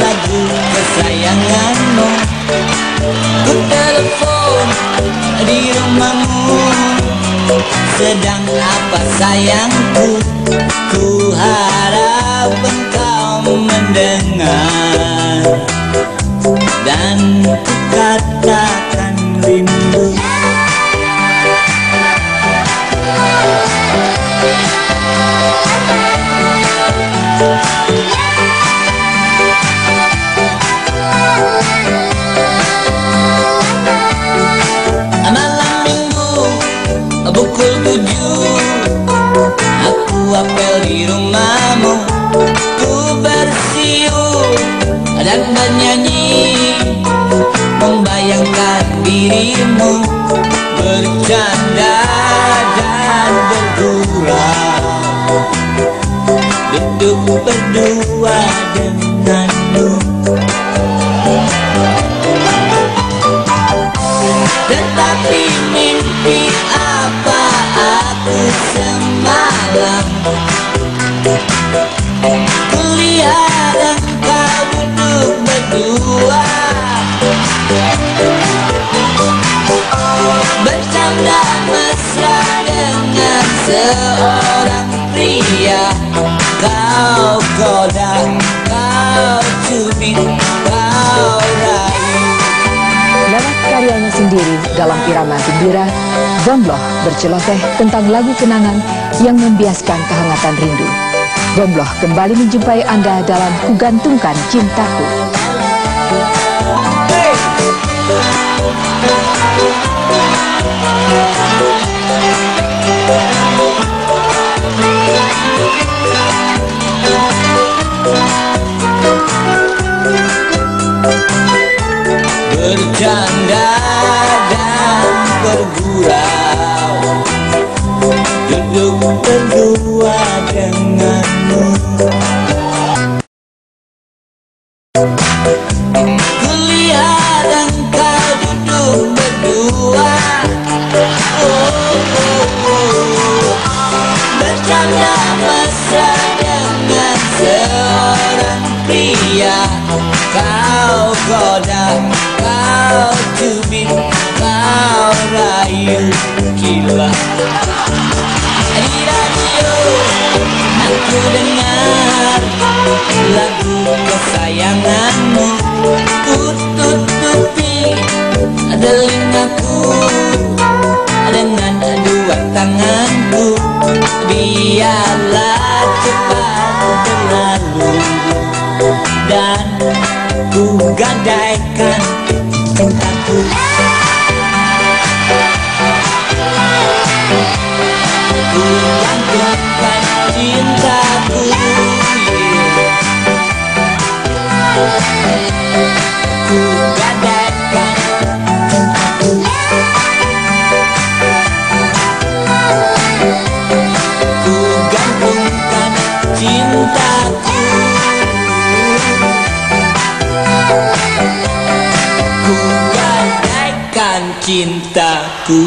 lagu kesayanganmu. Ku telepon di rumahmu. Sedang apa sayangku? Ku harap engkau mendengar Dan ku katakan rindu bersiul Dan bernyanyi Membayangkan dirimu Bercanda dan bergurau. Duduk berdua denganmu. Tetapi mimpi apa aku semalam Seorang pria Kau kau cubit, kau rayu Lewat karyanya sendiri dalam irama gembira, Gombloh berceloteh tentang lagu kenangan yang membiaskan kehangatan rindu. Gombloh kembali menjumpai Anda dalam Kugantungkan Cintaku. Bercanda dan bergurau. Duduk berdua denganmu gila di radio aku dengar lagu kesayanganmu. Ku tutupi telingaku cintaku